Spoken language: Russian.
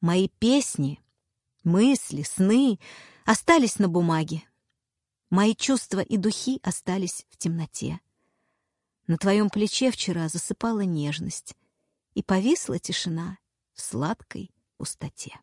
Мои песни, мысли, сны остались на бумаге. Мои чувства и духи остались в темноте. На твоем плече вчера засыпала нежность, и повисла тишина в сладкой пустоте.